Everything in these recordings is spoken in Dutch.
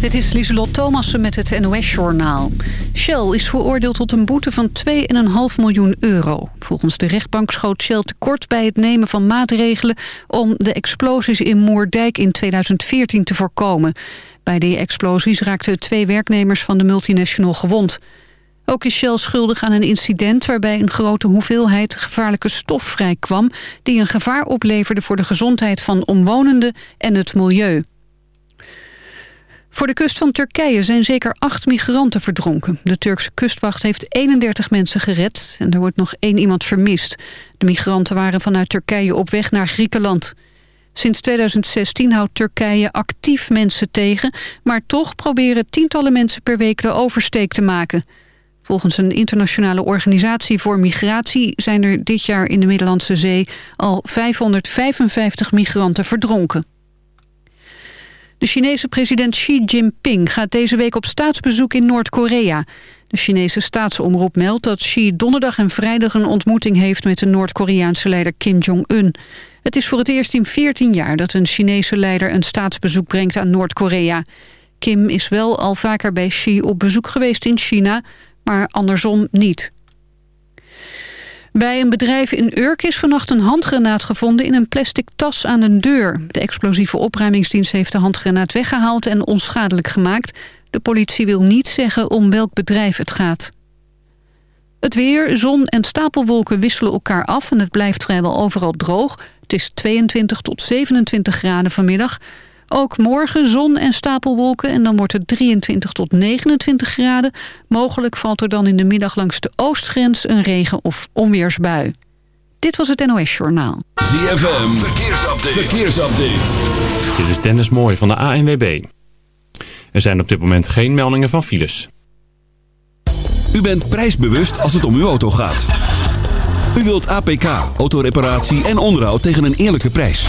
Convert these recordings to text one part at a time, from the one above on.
Dit is Lieselot Thomassen met het NOS-journaal. Shell is veroordeeld tot een boete van 2,5 miljoen euro. Volgens de rechtbank schoot Shell tekort bij het nemen van maatregelen... om de explosies in Moerdijk in 2014 te voorkomen. Bij die explosies raakten twee werknemers van de multinational gewond. Ook is Shell schuldig aan een incident waarbij een grote hoeveelheid gevaarlijke stof vrijkwam... die een gevaar opleverde voor de gezondheid van omwonenden en het milieu. Voor de kust van Turkije zijn zeker acht migranten verdronken. De Turkse kustwacht heeft 31 mensen gered en er wordt nog één iemand vermist. De migranten waren vanuit Turkije op weg naar Griekenland. Sinds 2016 houdt Turkije actief mensen tegen... maar toch proberen tientallen mensen per week de oversteek te maken. Volgens een internationale organisatie voor migratie... zijn er dit jaar in de Middellandse Zee al 555 migranten verdronken. De Chinese president Xi Jinping gaat deze week op staatsbezoek in Noord-Korea. De Chinese staatsomroep meldt dat Xi donderdag en vrijdag een ontmoeting heeft met de Noord-Koreaanse leider Kim Jong-un. Het is voor het eerst in 14 jaar dat een Chinese leider een staatsbezoek brengt aan Noord-Korea. Kim is wel al vaker bij Xi op bezoek geweest in China, maar andersom niet. Bij een bedrijf in Urk is vannacht een handgranaat gevonden in een plastic tas aan een deur. De explosieve opruimingsdienst heeft de handgranaat weggehaald en onschadelijk gemaakt. De politie wil niet zeggen om welk bedrijf het gaat. Het weer, zon en stapelwolken wisselen elkaar af en het blijft vrijwel overal droog. Het is 22 tot 27 graden vanmiddag. Ook morgen zon en stapelwolken en dan wordt het 23 tot 29 graden. Mogelijk valt er dan in de middag langs de oostgrens een regen- of onweersbui. Dit was het NOS Journaal. ZFM, verkeersupdate. verkeersupdate. Dit is Dennis Mooij van de ANWB. Er zijn op dit moment geen meldingen van files. U bent prijsbewust als het om uw auto gaat. U wilt APK, autoreparatie en onderhoud tegen een eerlijke prijs.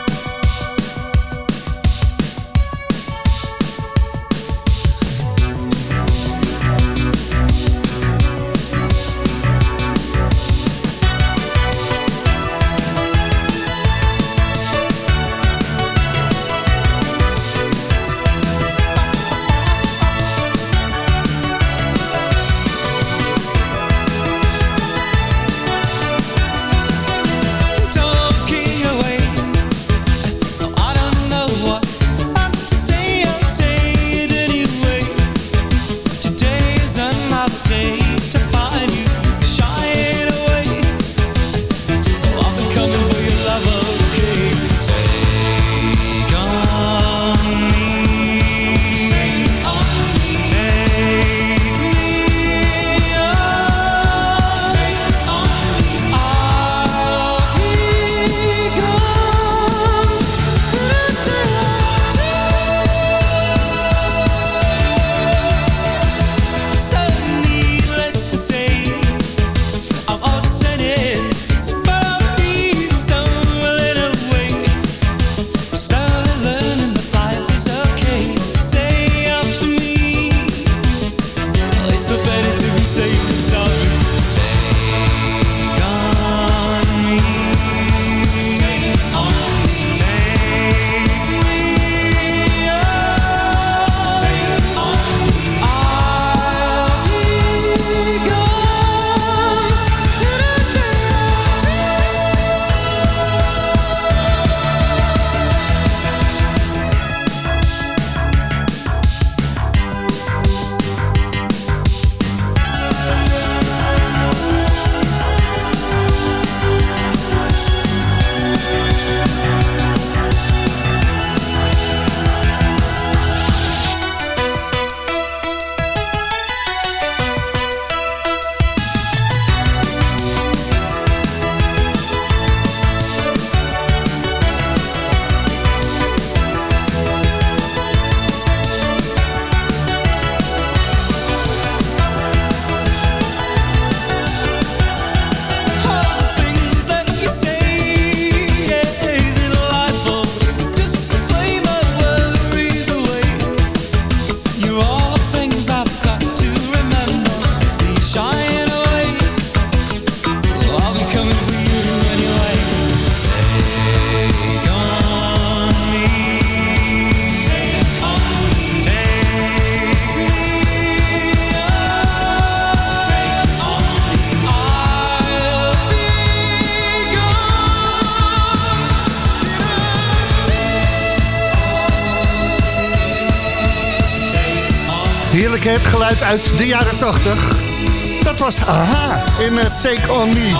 Geluid uit de jaren 80. Dat was Aha in eh, Take On Me.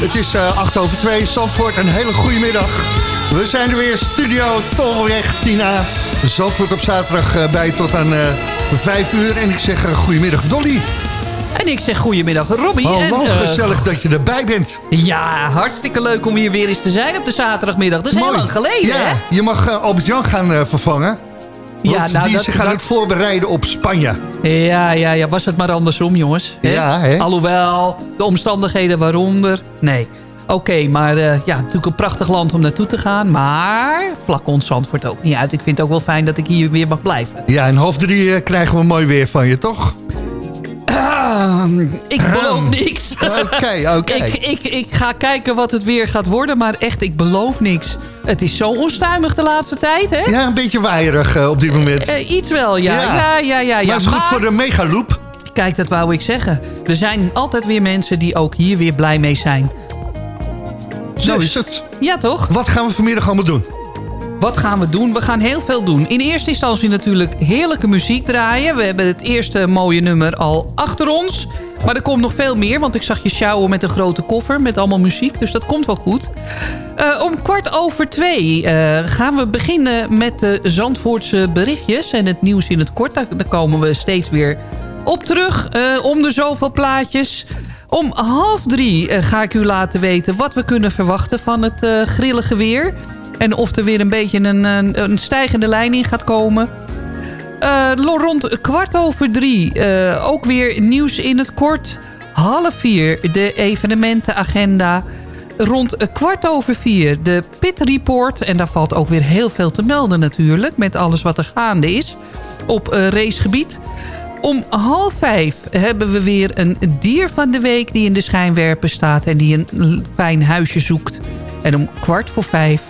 Het is eh 8 over 2, Zandvoort, een hele goede middag. We zijn er weer, studio Tolweg, Tina. Zandvoort op zaterdag eh, bij tot aan eh 5 uur. En ik zeg eh, goedemiddag Dolly. En ik zeg goedemiddag Robbie. Hallo, en, eh, gezellig dat je erbij bent. Ja, hartstikke leuk om hier weer eens te zijn op de zaterdagmiddag. Dat is heel lang geleden, ja, hè? Je mag eh, Albert-Jan gaan eh, vervangen. Ja, nou, die dat- is zich aan dat- het voorbereiden op Spanje. Ja, ja, ja. Was het maar andersom, jongens. hè? Ja, hè? Alhoewel, de omstandigheden waaronder... Nee. Oké, maar eh, ja, natuurlijk een prachtig land om naartoe te gaan. Maar vlak ons Zandvoort ook niet uit. Ik vind het ook wel fijn dat ik hier weer mag blijven. Ja, en half drie eh, krijgen we mooi weer van je, toch? Ah, ik beloof niks. Oké, oké. ik, ik, ik ga kijken wat het weer gaat worden. Maar echt, ik beloof niks. Het is zo onstuimig de laatste tijd, hè? Ja, een beetje waaierig eh, op dit moment. Eh, iets wel, ja. Ja. Ja, ja, ja. ja, maar het is goed voor de megaloop. Kijk, dat wou ik zeggen. Er zijn altijd weer mensen die ook hier weer blij mee zijn. Zo Dus- is het. Ja, toch? Wat gaan we vanmiddag allemaal doen? Wat gaan we doen? We gaan heel veel doen. In eerste instantie natuurlijk heerlijke muziek draaien. We hebben het eerste mooie nummer al achter ons. Maar er komt nog veel meer, want ik zag je sjouwen met een grote koffer... met allemaal muziek, dus dat komt wel goed. Eh, om kwart over twee eh, gaan we beginnen met de Zandvoortse berichtjes... en het nieuws in het kort. Daar, komen we steeds weer op terug, eh, om de zoveel plaatjes... Om half drie ga ik u laten weten wat we kunnen verwachten van het grillige weer... En of er weer een beetje een, een, stijgende lijn in gaat komen. Eh, rond kwart over drie eh, ook weer nieuws in het kort. Half vier de evenementenagenda. Rond kwart over vier de Pit Report. En daar valt ook weer heel veel te melden natuurlijk. Met alles wat er gaande is op eh, racegebied. Om half vijf hebben we weer een dier van de week die in de schijnwerper staat. En die een fijn huisje zoekt. En om kwart voor vijf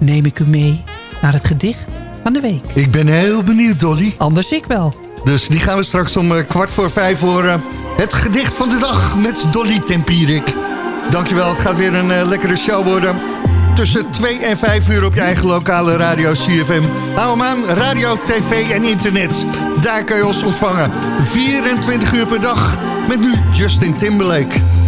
neem ik u mee naar het gedicht van de week. Ik ben heel benieuwd, Dolly. Anders ik wel. Dus die gaan we straks om eh, kwart voor vijf horen. Het gedicht van de dag met Dolly Tempierik. Dankjewel, het gaat weer een eh, lekkere show worden. Tussen 2 en 5 uur op je eigen lokale radio CFM. Hou hem aan, radio, tv en internet. Daar kun je ons ontvangen. 24 uur per dag. Met nu Justin Timberlake.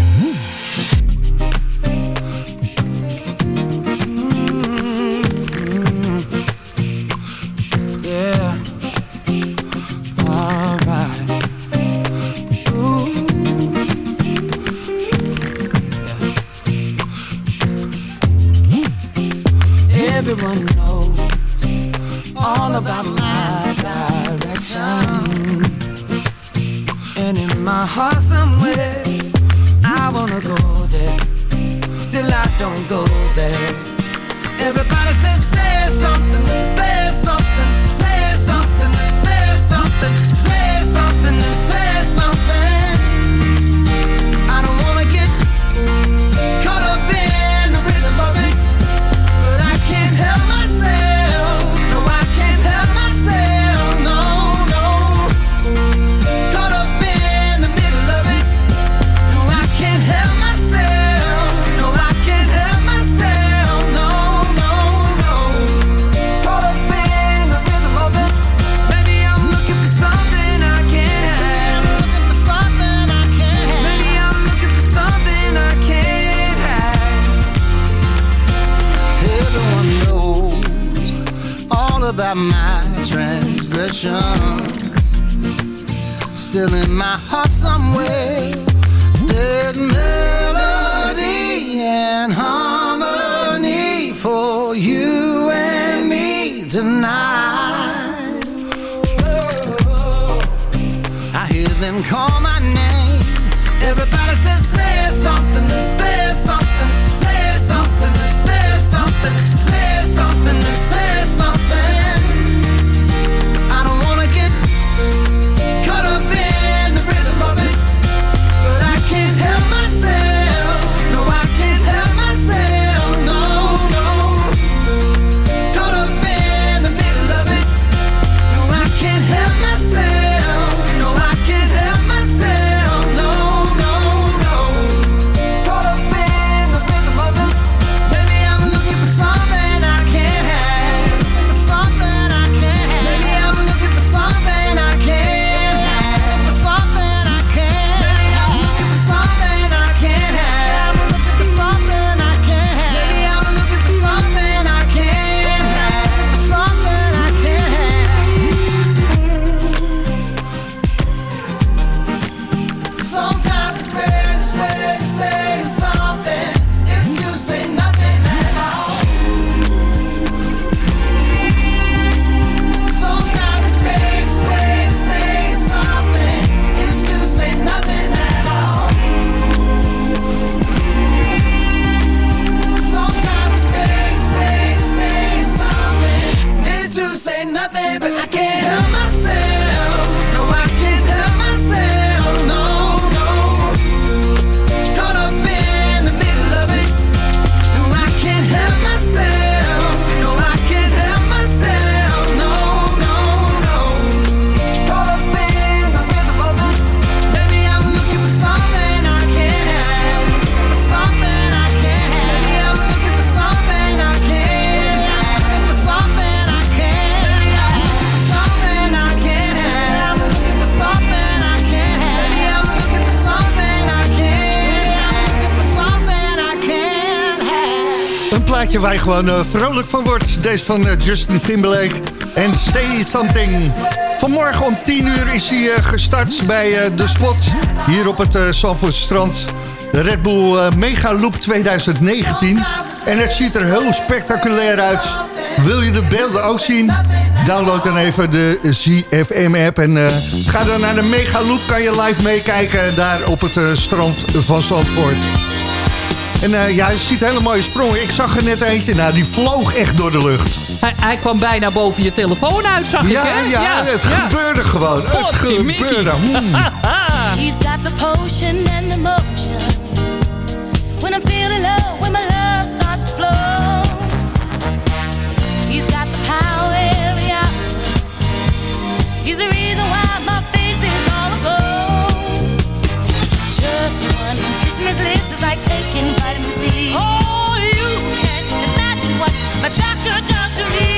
Them call my name. Everybody says, say something, say something, say something, say something, say something, say something. Plaatje waar je gewoon eh, vrolijk van wordt. Deze van eh, Justin Timberlake. En Say Something. Vanmorgen om 10 uur is hij eh, gestart bij de spot. Hier op het uh, strand. De Red Bull Mega Loop 2019. En het ziet er heel spectaculair uit. Wil je de beelden ook zien? Download dan even de ZFM-app. En ga dan naar de Mega Loop. Kan je live meekijken daar op het strand van Zandvoort. En eh, ja, je ziet hele mooie sprongen. Ik zag er net eentje, nou die vloog echt door de lucht. Hij, hij kwam bijna boven je telefoon uit, zag Ja, ik, hè? ja, het gebeurde gewoon. Het gebeurde. Hmm. He's got the potion and the motion. When I'm feeling low, when my love starts to flow. He's got the power every hour. He's the his lips is like taking vitamin C. Oh, you can't imagine what my doctor does to me.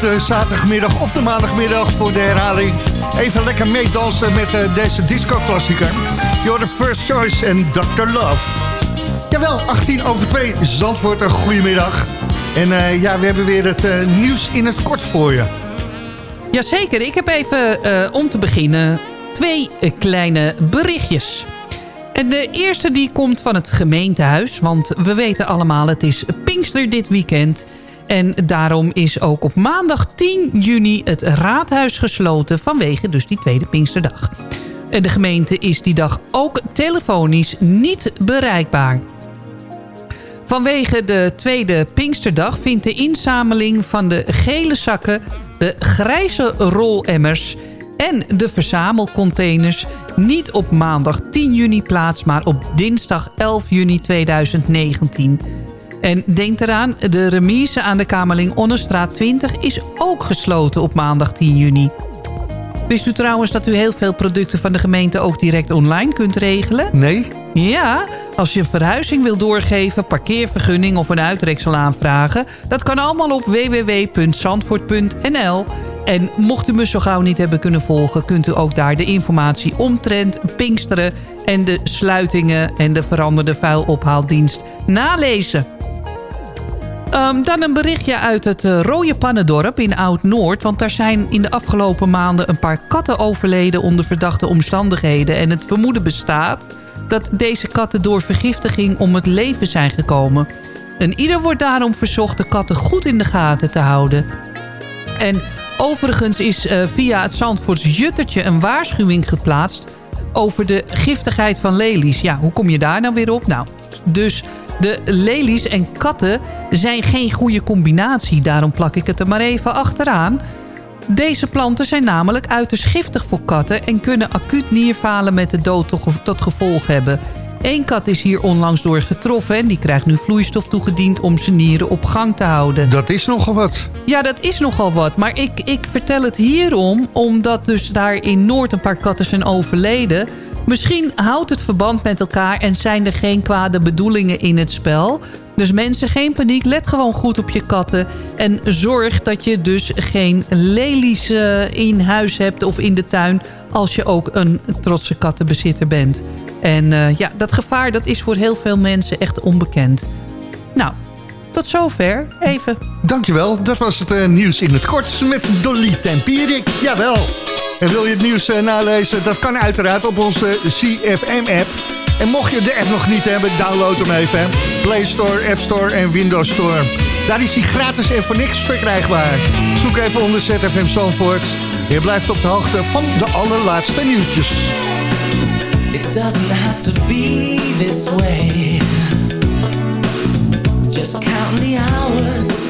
De zaterdagmiddag of de maandagmiddag voor de herhaling. Even lekker meedansen met eh, deze disco-klassieker. You're the first choice en Dr. Love. Jawel, 18 over 2, Zandvoort, een goedemiddag. En eh, ja, we hebben weer het eh, nieuws in het kort voor je. Jazeker, ik heb even om te beginnen twee kleine berichtjes. En de eerste die komt van het gemeentehuis, want we weten allemaal het is Pinkster dit weekend. En daarom is ook op maandag 10 juni het raadhuis gesloten vanwege dus die tweede Pinksterdag. De gemeente is die dag ook telefonisch niet bereikbaar. Vanwege de tweede Pinksterdag vindt de inzameling van de gele zakken, de grijze rolemmers en de verzamelcontainers niet op maandag 10 juni plaats, maar op dinsdag 11 juni 2019. En denk eraan, de remise aan de Kamerling Onnestraat 20 is ook gesloten op maandag 10 juni. Wist u trouwens dat u heel veel producten van de gemeente ook direct online kunt regelen? Nee. Ja, als je een verhuizing wil doorgeven, parkeervergunning of een uitreksel aanvragen... dat kan allemaal op www.zandvoort.nl. En mocht u me zo gauw niet hebben kunnen volgen... kunt u ook daar de informatie omtrent Pinksteren... en de sluitingen en de veranderde vuilophaaldienst nalezen. Um, dan een berichtje uit het uh, Rode Pannendorp in Oud-Noord. Want daar zijn in de afgelopen maanden een paar katten overleden onder verdachte omstandigheden. En het vermoeden bestaat dat deze katten door vergiftiging om het leven zijn gekomen. En ieder wordt daarom verzocht de katten goed in de gaten te houden. En overigens is uh, via het Zandvoorts Juttertje een waarschuwing geplaatst... over de giftigheid van lelies. Ja, hoe kom je daar nou weer op? Nou, dus de lelies en katten zijn geen goede combinatie. Daarom plak ik het er maar even achteraan. Deze planten zijn namelijk uiterst giftig voor katten... en kunnen acuut nierfalen met de dood tot gevolg hebben. Eén kat is hier onlangs door getroffen... en die krijgt nu vloeistof toegediend om zijn nieren op gang te houden. Dat is nogal wat. Ja, dat is nogal wat. Maar ik, ik vertel het hierom... omdat dus daar in Noord een paar katten zijn overleden... Misschien houdt het verband met elkaar en zijn er geen kwade bedoelingen in het spel. Dus mensen, geen paniek. Let gewoon goed op je katten. En zorg dat je dus geen lelies uh, in huis hebt of in de tuin... als je ook een trotse kattenbezitter bent. En uh, ja, dat gevaar dat is voor heel veel mensen echt onbekend. Nou, tot zover. Even. Dankjewel. Dat was het uh, nieuws in het kort met Dolly Tempierik. Jawel. En wil je het nieuws uh, nalezen? Dat kan uiteraard op onze CFM-app. En mocht je de app nog niet hebben, download hem even. Play Store, App Store en Windows Store. Daar is hij gratis en voor niks verkrijgbaar. Zoek even onder ZFM Zandvoort. Je blijft op de hoogte van de allerlaatste nieuwtjes. It doesn't have to be this way. Just the hours.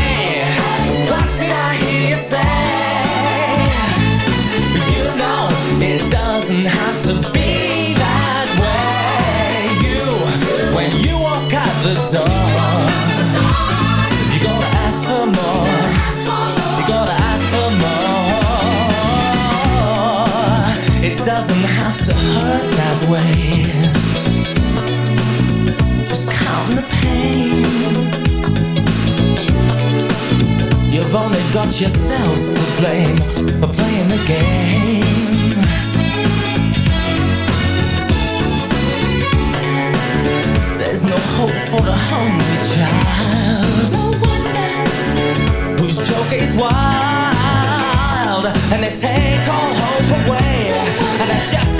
And they take all hope away. And I just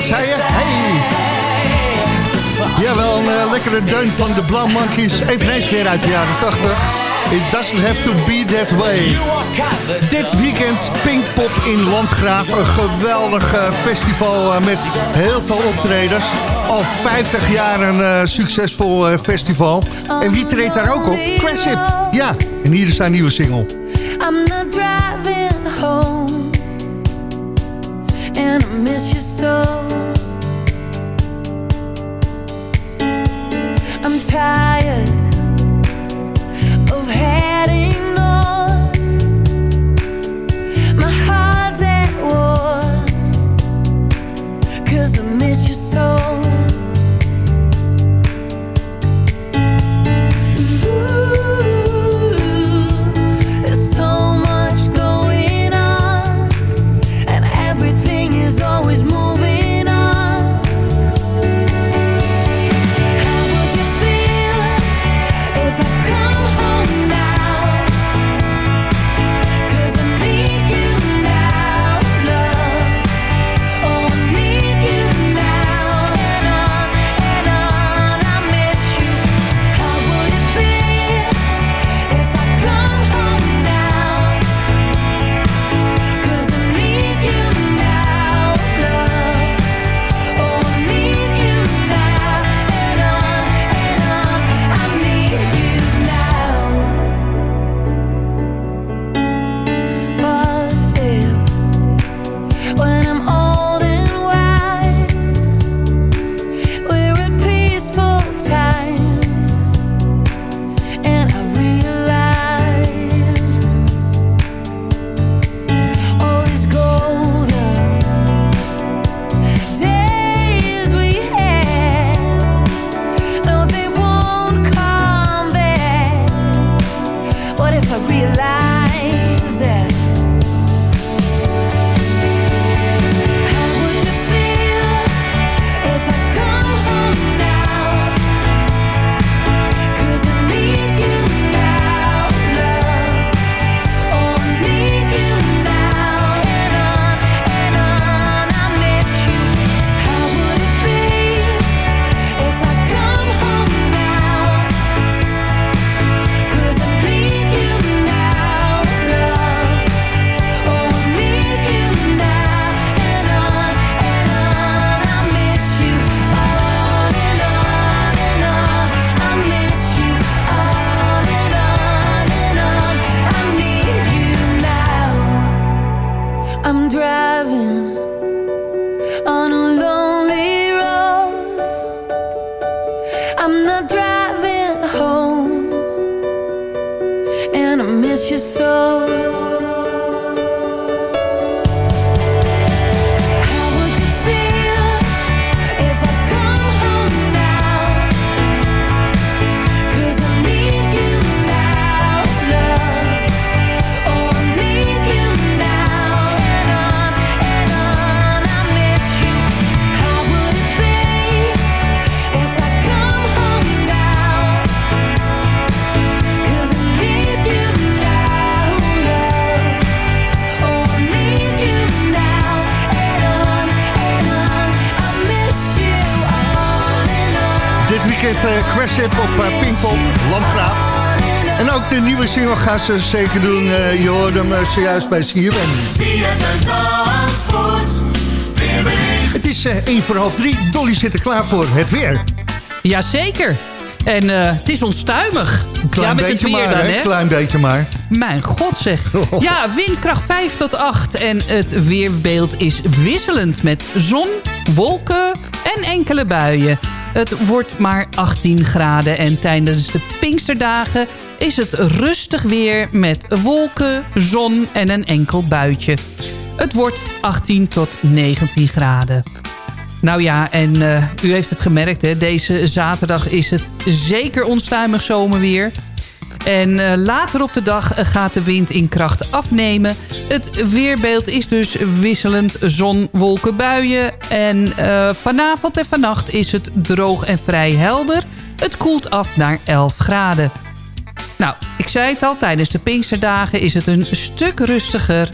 Wat zei je? Hey! Jawel, een eh, lekkere deun van de Blauw Monkeys. Eveneens weer uit de jaren 80. It doesn't have to be that way. Dit weekend Pinkpop in Landgraaf. Een geweldig eh, festival eh, met heel veel optredens. Al 50 jaar een succesvol festival. En wie treedt daar ook op? Craship. Ja, en hier is haar nieuwe single. I'm not driving home. and I miss you so. I'm tired. gaan ze zeker doen. Uh, je hoort hem eh, zojuist bij CFM. Het is eh, uh, 1 voor half 3. Dolly zit er klaar voor. Het weer. Jazeker. En het is onstuimig. Klein ja, beetje maar, hè? Klein beetje maar. Mijn god zeg. Oh. Ja, windkracht 5 tot 8. En het weerbeeld is wisselend met zon, wolken en enkele buien. Het wordt maar 18 graden en tijdens de Pinksterdagen is het rustig weer met wolken, zon en een enkel buitje. Het wordt 18 tot 19 graden. Nou ja, en eh, u heeft het gemerkt, hè, deze zaterdag is het zeker onstuimig zomerweer. En eh, later op de dag eh, gaat de wind in kracht afnemen. Het weerbeeld is dus wisselend zon, wolken, buien. En vanavond en vannacht is het droog en vrij helder. Het koelt af naar 11 graden. Nou, ik zei het al, tijdens de Pinksterdagen is het een stuk rustiger.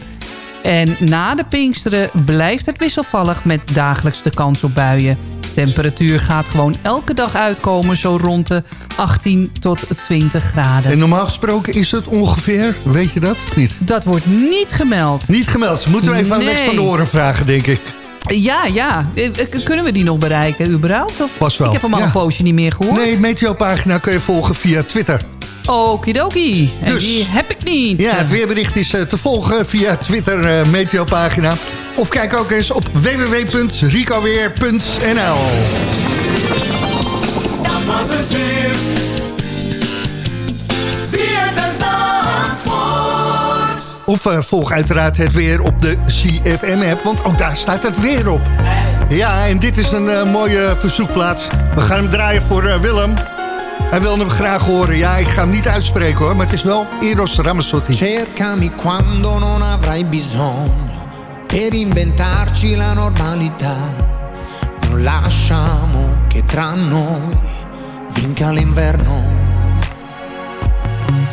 En na de Pinksteren blijft het wisselvallig met dagelijks de kans op buien. Temperatuur gaat gewoon elke dag uitkomen zo rond de 18 tot 20 graden. En normaal gesproken is het ongeveer, weet je dat? of Niet, Dat wordt niet gemeld. niet gemeld. Moeten we even aan Lex van de Oren vragen, denk ik. Ja, ja. Eh, eh, Kunnen we die nog bereiken überhaupt? Of? Pas wel. Ik heb hem al Ja. een poosje niet meer gehoord. Nee, Meteo-pagina kun je volgen via Twitter. Okidoki. En Dus. die heb ik niet. Ja, het weerbericht is eh, te volgen via Twitter eh Meteo-pagina. Of kijk ook eens op www.ricoweer.nl Dat was het weer. ZFM Zandvoort. Of eh, volg uiteraard het weer op de CFM-app, want ook daar staat het weer op. Ja, en dit is een mooie verzoekplaats. We gaan hem draaien voor Willem. Hij wil hem graag horen. Ja, ik ga hem niet uitspreken hoor, maar het is wel Eros Ramazzotti. Cercami quando non avrai bisogno per inventarci la normalità. Non lasciamo che tra noi vinca l'inverno.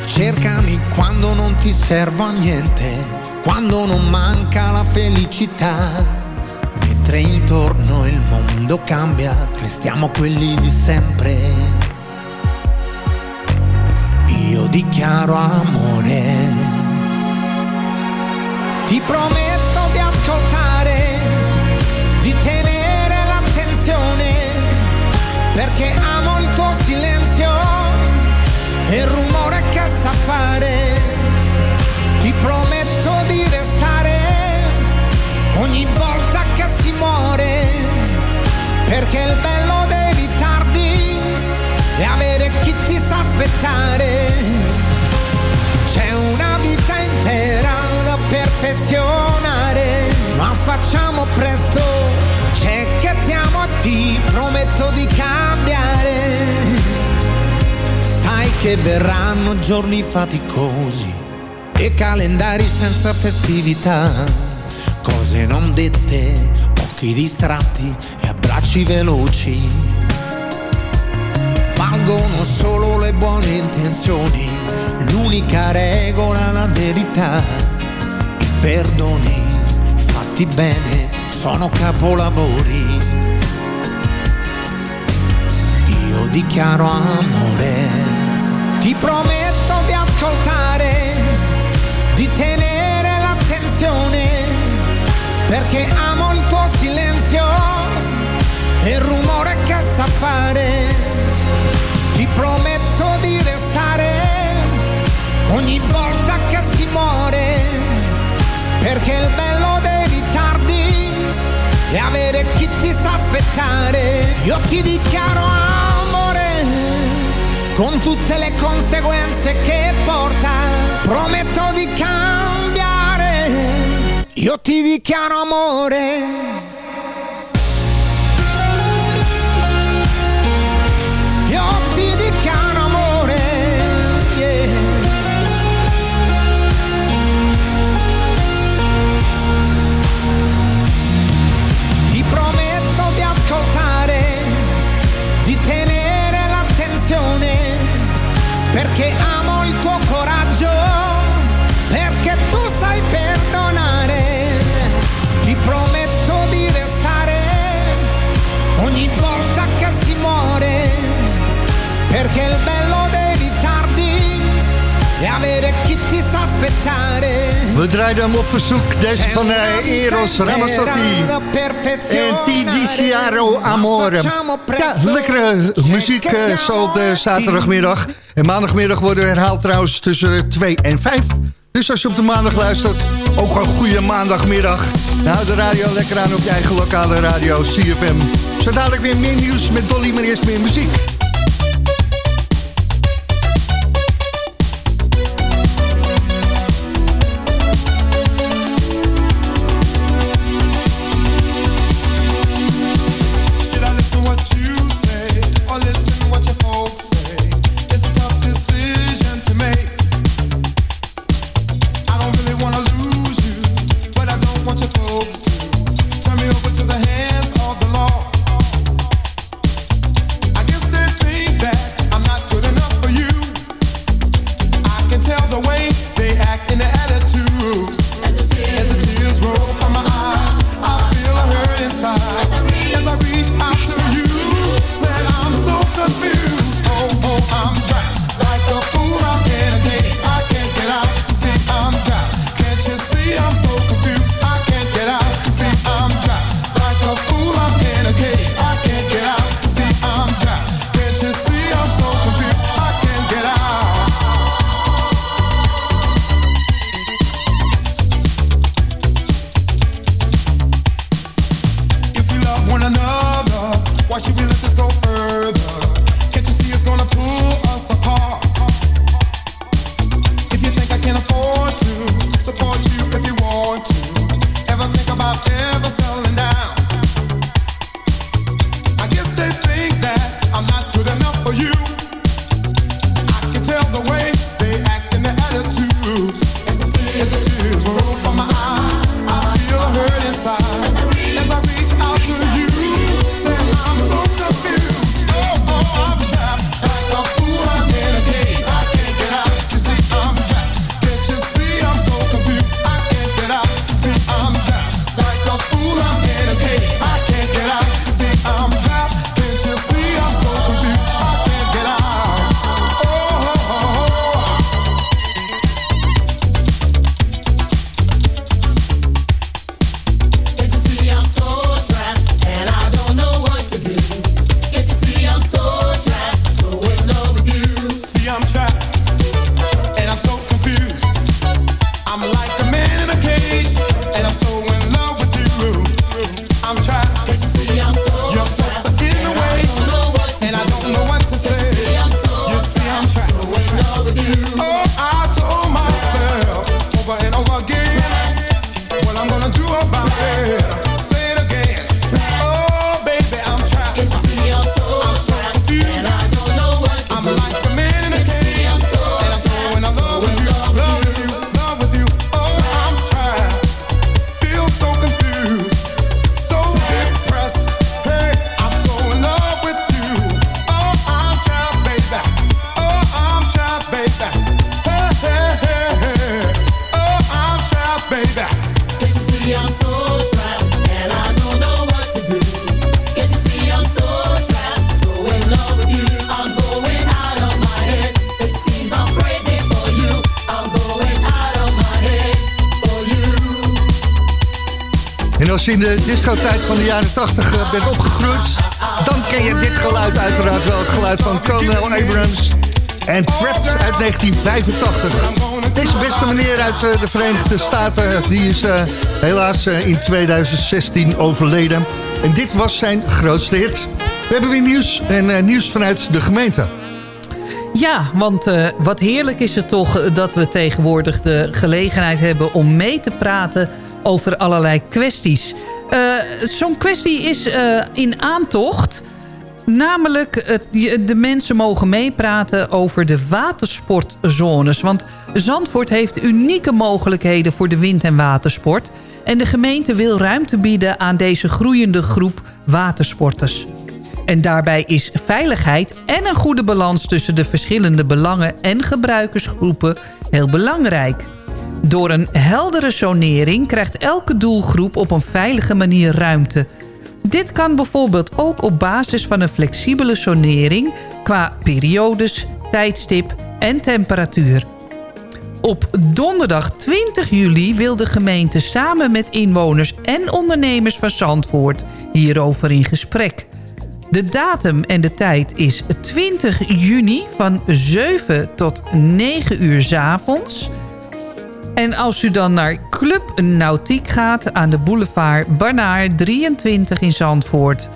Cercami quando non ti servo a niente, quando non manca la felicità. Mentre intorno il mondo cambia, restiamo quelli di sempre. Io dichiaro amore. Ti prometto di ascoltare, di tenere l'attenzione, perché amo il tuo silenzio e il rumore che sa fare. Ti prometto di restare ogni volta che si muore, perché il bello sa aspettare. C'è una vita intera da perfezionare, ma facciamo presto. C'è che ti amo e ti prometto di cambiare. Sai che verranno giorni faticosi e calendari senza festività. Cose non dette, occhi distratti e abbracci veloci. Valgono solo buone intenzioni, l'unica regola la verità. I perdoni fatti bene sono capolavori. Io dichiaro amore, ti prometto di ascoltare, di tenere l'attenzione, perché amo il tuo silenzio e il rumore che sa fare. Ti prometto ogni volta che si muore, perché il bello dei ritardi è avere chi ti sa aspettare. Io ti dichiaro amore, con tutte le conseguenze che porta, prometto di cambiare. Io ti dichiaro amore. We draaien hem op verzoek, deze van eh, Eros Ramazzotti. En Ti Diciaro Amore. Ja, lekkere muziek uh, zo op de zaterdagmiddag. En maandagmiddag worden herhaald trouwens tussen 2 en 5. Dus als je op de maandag luistert, ook een goede maandagmiddag. Nou, de radio lekker aan op je eigen lokale radio, CFM. Zo dadelijk weer meer nieuws met Dolly, maar eerst meer muziek. in de discotijd van de jaren 80 eh, bent opgegroeid... dan ken je dit geluid uiteraard wel. Het geluid van Colonel Abrams en Trapped uit 1985. Deze beste meneer uit eh, de Verenigde Staten... die is eh, helaas in 2016 overleden. En dit was zijn grootste hit. We hebben weer nieuws en nieuws vanuit de gemeente. Ja, want wat heerlijk is het toch dat we tegenwoordig de gelegenheid hebben om mee te praten over allerlei kwesties. Eh, zo'n kwestie is eh, in aantocht. Namelijk, de mensen mogen meepraten over de watersportzones. Want Zandvoort heeft unieke mogelijkheden voor de wind- en watersport. En de gemeente wil ruimte bieden aan deze groeiende groep watersporters. En daarbij is veiligheid en een goede balans tussen de verschillende belangen en gebruikersgroepen heel belangrijk. Door een heldere zonering krijgt elke doelgroep op een veilige manier ruimte. Dit kan bijvoorbeeld ook op basis van een flexibele zonering qua periodes, tijdstip en temperatuur. Op donderdag 20 juli wil de gemeente samen met inwoners en ondernemers van Zandvoort hierover in gesprek. De datum en de tijd is 20 juni van 7 tot 9 uur s avonds en als u dan naar Club Nautiek gaat aan de boulevard Barnaar 23 in Zandvoort...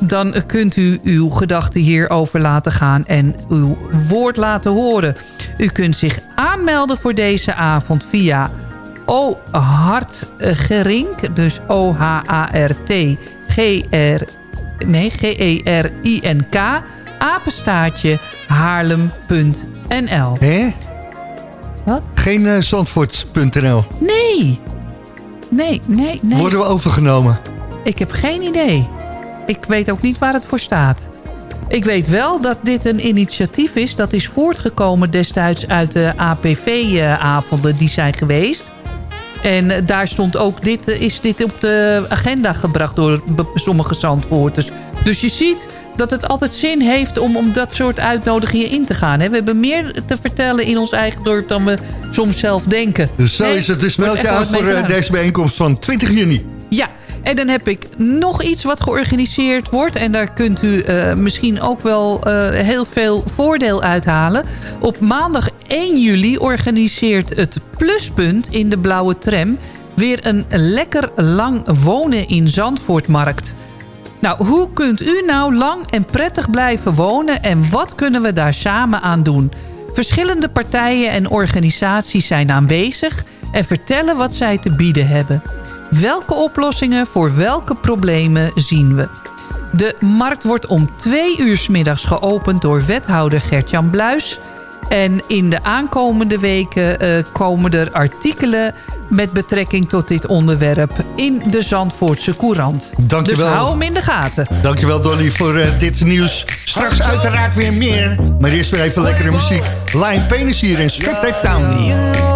dan kunt u uw gedachten hierover laten gaan en uw woord laten horen. U kunt zich aanmelden voor deze avond via O Hartgerink, dus O-H-A-R-T G-R... Nee, G-E-R-I-N-K, apenstaartje haarlem.nl. Hè? Wat? Geen eh, Zandvoorts.nl. Nee. Nee, nee, nee. Worden we overgenomen? Ik heb geen idee. Ik weet ook niet waar het voor staat. Ik weet wel dat dit een initiatief is. Dat is voortgekomen destijds uit de APV-avonden die zijn geweest. En eh, daar stond ook dit, eh, is dit op de agenda gebracht door sommige zandvoorters. Dus je ziet dat het altijd zin heeft om, om dat soort uitnodigingen in te gaan. hè. We hebben meer te vertellen in ons eigen dorp dan we soms zelf denken. Dus zo Nee, is het. Dus meld je aan voor eh, gedaan. deze bijeenkomst van 20 juni. Ja, en dan heb ik nog iets wat georganiseerd wordt. En daar kunt u eh, misschien ook wel eh, heel veel voordeel uithalen. Op maandag 1 juli organiseert het Pluspunt in de Blauwe Tram... weer een lekker lang wonen in Zandvoortmarkt. Nou, hoe kunt u nou lang en prettig blijven wonen... en wat kunnen we daar samen aan doen? Verschillende partijen en organisaties zijn aanwezig... en vertellen wat zij te bieden hebben. Welke oplossingen voor welke problemen zien we? De markt wordt om twee uur middags geopend door wethouder Gertjan Bluis... En in de aankomende weken eh, komen er artikelen met betrekking tot dit onderwerp in de Zandvoortse Courant. Dankjewel. Dus hou hem in de gaten. Dankjewel Dolly voor eh, dit nieuws. Straks uiteraard weer meer. Maar eerst weer even lekkere muziek. Lion Penis hier in Strip Tape Town.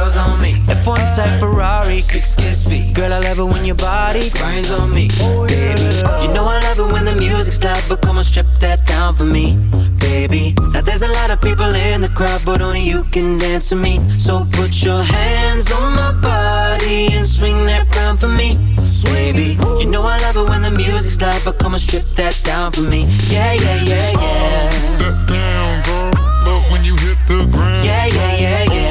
girls on me. F1 type Ferrari, six kiss speed. Girl, I love it when your body grinds on me. Baby, you know I love it when the music's loud, but come on, strip that down for me, baby. Now there's a lot of people in the crowd, but only you can dance to me. So put your hands on my body and swing that round for me, baby. You know I love it when the music's loud, but come on, strip that down for me. Yeah, yeah, yeah, yeah. That down, girl. Love when you hit the ground. Yeah, yeah, yeah, yeah.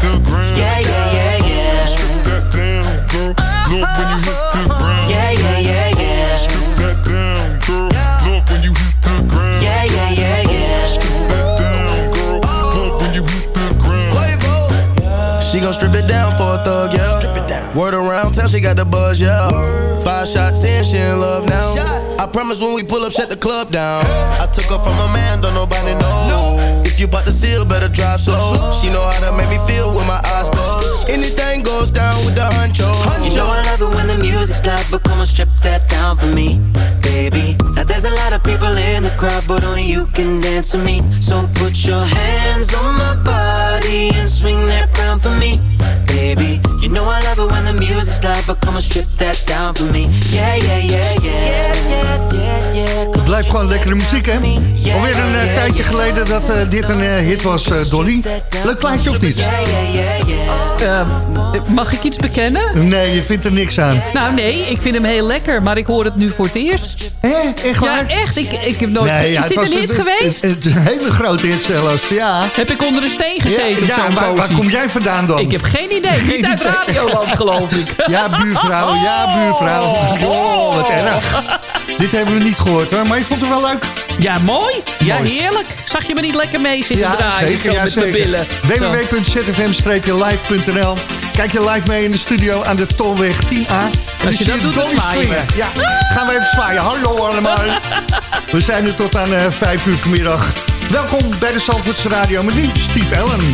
The ground. Yeah, yeah, yeah, yeah. Strip that down, girl. Love when you hit the ground. Yeah, yeah, yeah, yeah. Strip that down, girl. Love when you hit the ground. Yeah, yeah, yeah, yeah. Strip that down, girl. Love when you hit the ground. She gon' strip it down for a thug, yeah. Strip it down. Word around town, she got the buzz, yeah. Five shots in, she in love now. I promise when we pull up, shut the club down. I took her from a man, don't nobody know. If you bought the seal, better drive slow. She know how to make me feel with my eyes closed. Anything goes down with the honcho. You know I love it when the music's loud, but come on, strip that down for me, baby. Now there's a lot of people in the crowd, but only you can dance to me. So put your hands on my body and swing that round for me, baby. You know I love it when the music's loud, but come on, strip that down for me. Yeah, yeah, yeah, yeah. Yeah, yeah, yeah, yeah. Blijft gewoon lekkere muziek, hè? Alweer een eh, tijdje geleden dat eh, dit een eh, hit was, Dolly. Leuk plaatje of niet? Mag ik iets bekennen? Nee, je vindt er niks aan. Nou nee, ik vind hem heel lekker, maar ik hoor het nu voor het eerst. Hé, echt waar? Ja, echt. Ik, ik heb nooit... Nee, ja, is dit een hit geweest? Het, het, een hele grote hit zelfs, ja. Heb ik onder een steen gezeten? Ja, waar, waar kom jij vandaan dan? Ik heb geen idee. Geen Niet uit. Radioland, geloof ik. Ja, buurvrouw, ja, buurvrouw. Oh, wat erg. Dit hebben we niet gehoord hoor, maar je vond het wel leuk. Ja, mooi. Ja, Mooi. heerlijk. Zag je me niet lekker mee zitten Ja, draaien? zeker, ja, met zeker. www.zfm-live.nl Kijk je live mee in de studio aan de Tolweg 10A. En Als je dat doet, dan zwaaien. Ja, gaan we even zwaaien. Hallo allemaal. We zijn er tot aan eh 5 uur vanmiddag. Welkom bij de Zandvoortse Radio met nu Steve Allen.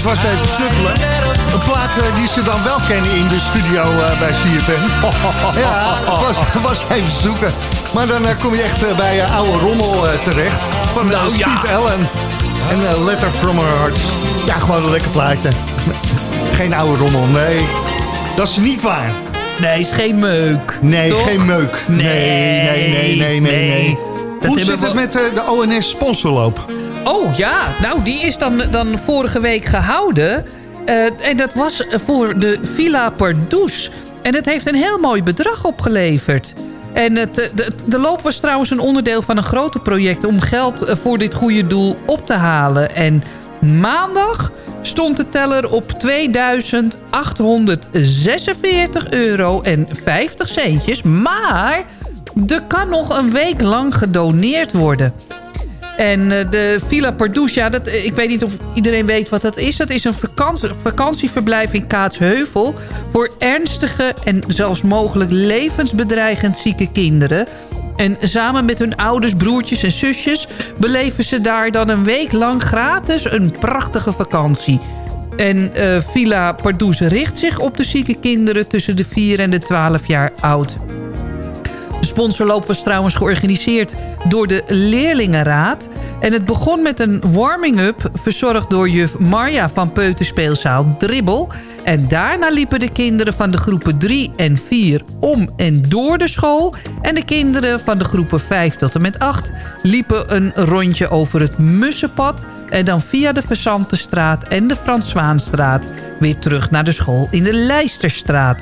Het was even snuffelen. Een plaat eh, die ze dan wel kennen in de studio eh, bij CFM. Ja, het was, was even zoeken. Maar dan eh, kom je echt bij oude rommel terecht. Van Nou, ja. Steve Allen. En Letter From Her Heart. Ja, gewoon een lekker plaatje. Geen oude rommel, nee. Dat is niet waar. Nee, is geen meuk. Nee, Toch? geen meuk. Nee, nee, nee, nee, nee. nee. Dat Hoe zit het met de ONS sponsorloop? Oh ja, nou die is dan, dan vorige week gehouden. Eh, en dat was voor de Villa Pardoes. En het heeft een heel mooi bedrag opgeleverd. En het, eh, de, de loop was trouwens een onderdeel van een groter project... om geld eh, voor dit goede doel op te halen. En maandag stond de teller op 2846 euro en 50 centjes. Maar er kan nog een week lang gedoneerd worden. En eh, de Villa Pardoes, ja, dat, eh, ik weet niet of iedereen weet wat dat is. Dat is een vakantie, vakantieverblijf in Kaatsheuvel... voor ernstige en zelfs mogelijk levensbedreigend zieke kinderen. En samen met hun ouders, broertjes en zusjes... beleven ze daar dan een week lang gratis een prachtige vakantie. En eh, Villa Pardoes richt zich op de zieke kinderen... tussen de 4 en de 12 jaar oud. De sponsorloop was trouwens georganiseerd door de Leerlingenraad. En het begon met een warming-up verzorgd door juf Marja van Peuterspeelzaal Dribbel. En daarna liepen de kinderen van de groepen 3 en 4 om en door de school. En de kinderen van de groepen 5 tot en met 8 liepen een rondje over het Mussenpad. En dan via de Verzantenstraat en de Frans Zwaanstraat weer terug naar de school in de Leisterstraat.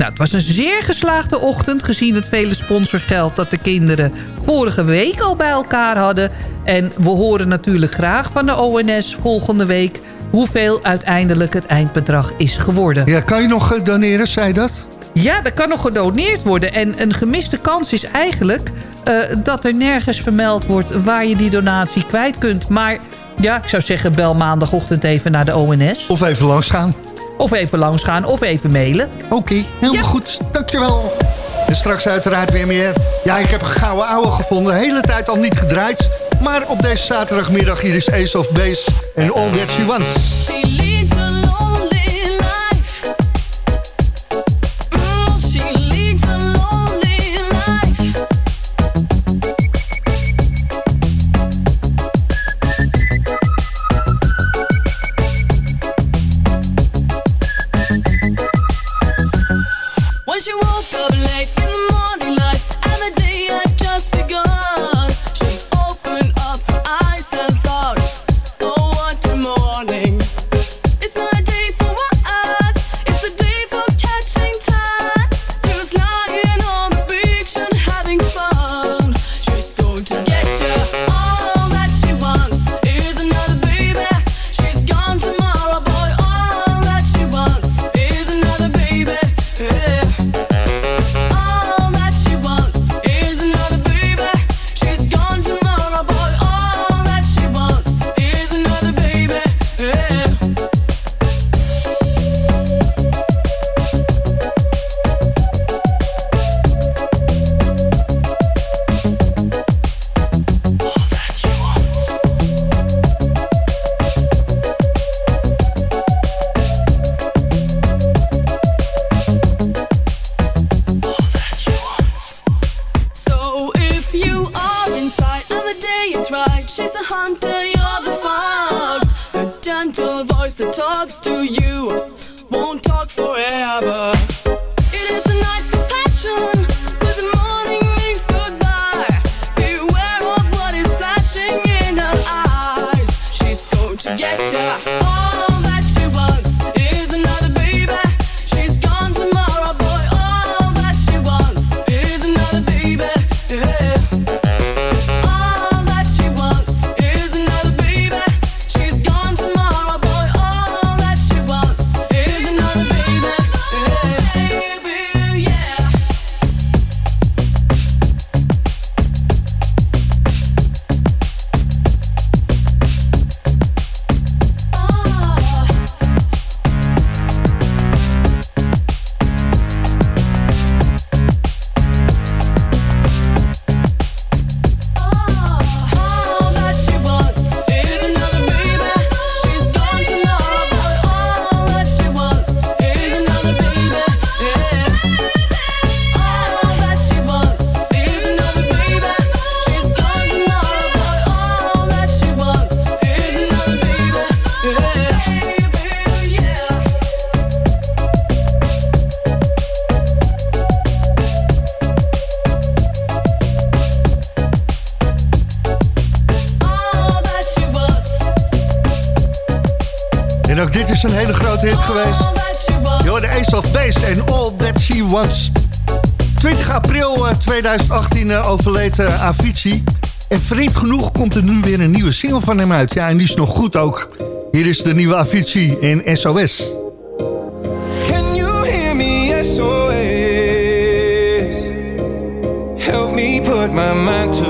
Nou, het was een zeer geslaagde ochtend gezien het vele sponsorgeld dat de kinderen vorige week al bij elkaar hadden. En we horen natuurlijk graag van de ONS volgende week hoeveel uiteindelijk het eindbedrag is geworden. Ja, kan je nog eh, doneren, zei dat? Ja, er kan nog gedoneerd worden. En een gemiste kans is eigenlijk eh, dat er nergens vermeld wordt waar je die donatie kwijt kunt. Maar ja, ik zou zeggen bel maandagochtend even naar de ONS. Of even langs gaan. Of even langs gaan, of even mailen. Oké, helemaal goed. Dankjewel. En straks uiteraard weer meer. Ja, ik heb een gouden ouwe gevonden. De hele tijd al niet gedraaid. Maar op deze zaterdagmiddag hier is Ace of Base en All That She Wants. Is een hele grote hit geweest. Je hoorde Ace of Base en All That She Wants. 20 april eh, 2018 eh, overleed eh, Avicii. En vreemd genoeg komt er nu weer een nieuwe single van hem uit. Ja, en die is nog goed ook. Hier is de nieuwe Avicii in SOS. Can you hear me? SOS. Help me put my mind to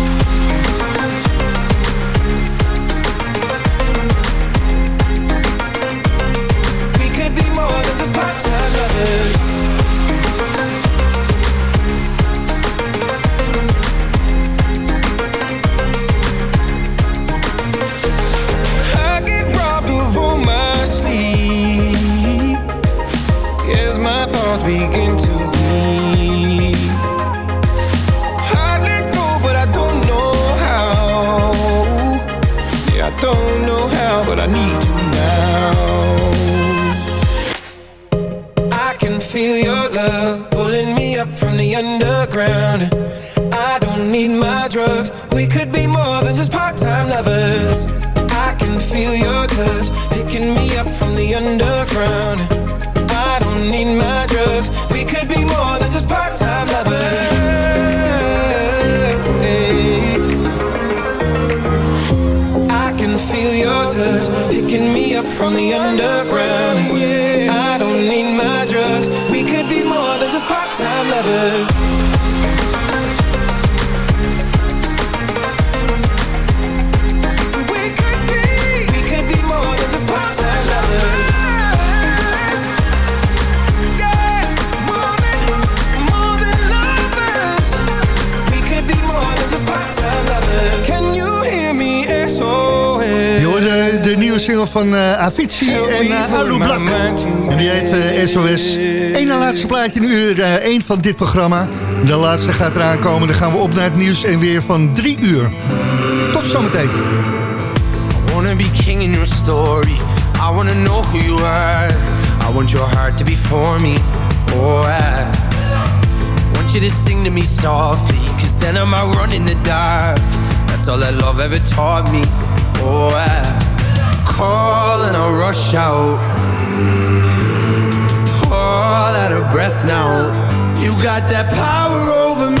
Nieuwe single van eh, Avicii en uh, Alu Blak. En die heet eh, SOS. Eén na laatste plaatje in uur 1 van dit programma. De laatste gaat eraan komen. Dan gaan we op naar het nieuws en weer van 3 uur. Tot zometeen. I wanna be king in your story. I wanna know who you are. I want your heart to be for me. Oh, I want you to sing to me softly. Cause then I might run in the dark. That's all that love ever taught me. Oh, I call and I rush out. All out of breath now. You got that power over me.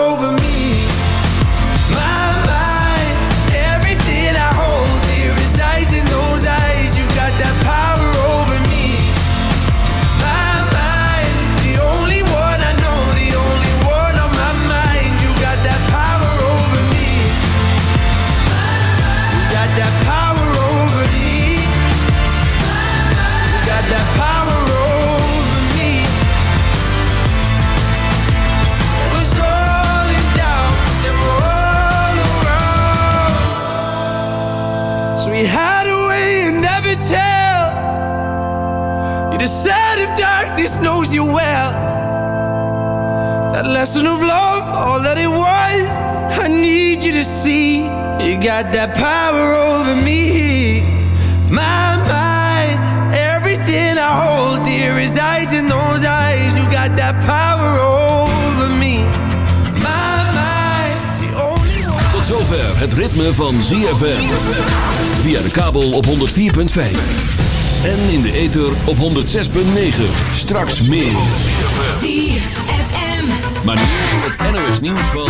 knows you well. That lesson of love, all that it was, I need you to see. You got that power over me, my mind. Everything I hold dear resides in those eyes. You got that power over me, my mind. The only one. Tot zover het ritme van ZFM. Via de kabel op 104.5. En in de ether op 106.9. Straks meer. Maar nu is het NOS nieuws van...